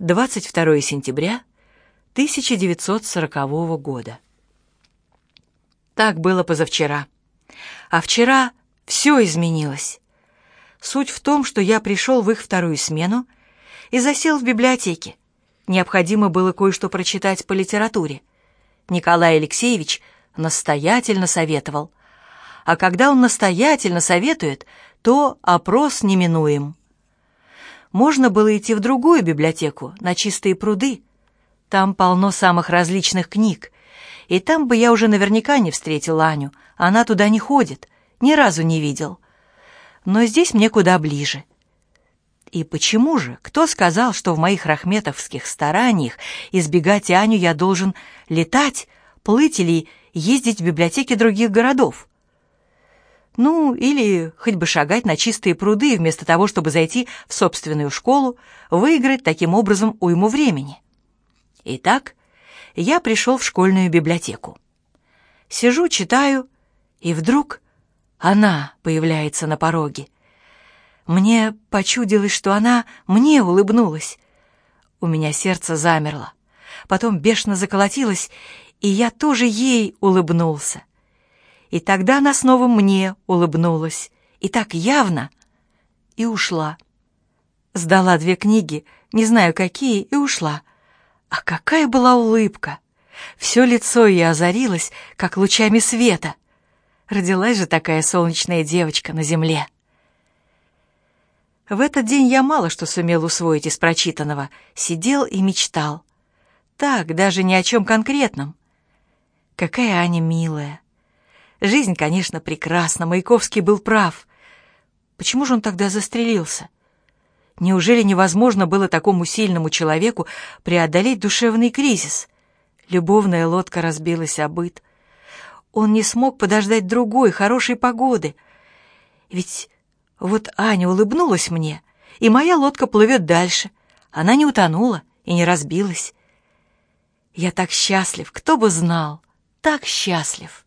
22 сентября 1940 года. Так было позавчера. А вчера все изменилось. Суть в том, что я пришел в их вторую смену и засел в библиотеке. Необходимо было кое-что прочитать по литературе. Николай Алексеевич настоятельно советовал. А когда он настоятельно советует, то опрос неминуем. Можно было идти в другую библиотеку, на чистые пруды. Там полно самых различных книг. И там бы я уже наверняка не встретил Аню. Она туда не ходит, ни разу не видел. Но здесь мне куда ближе. И почему же? Кто сказал, что в моих рахметовских стараниях избегать Аню я должен летать, плыть или ездить в библиотеки других городов? Ну, или хоть бы шагать на чистые пруды, вместо того, чтобы зайти в собственную школу, выиграть таким образом уйму времени. Итак, я пришел в школьную библиотеку. Сижу, читаю, и вдруг она появляется на пороге. Мне почудилось, что она мне улыбнулась. У меня сердце замерло, потом бешено заколотилось, и я тоже ей улыбнулся. И тогда она снова мне улыбнулась, и так явно, и ушла. Сдала две книги, не знаю какие, и ушла. А какая была улыбка! Все лицо ее озарилось, как лучами света. Родилась же такая солнечная девочка на земле. В этот день я мало что сумел усвоить из прочитанного, сидел и мечтал. Так, даже ни о чем конкретном. Какая Аня милая, Жизнь, конечно, прекрасна, Маяковский был прав. Почему же он тогда застрелился? Неужели невозможно было такому сильному человеку преодолеть душевный кризис? Любовная лодка разбилась о быт. Он не смог подождать другой, хорошей погоды. Ведь вот Аня улыбнулась мне, и моя лодка плывет дальше. Она не утонула и не разбилась. Я так счастлив, кто бы знал, так счастлив.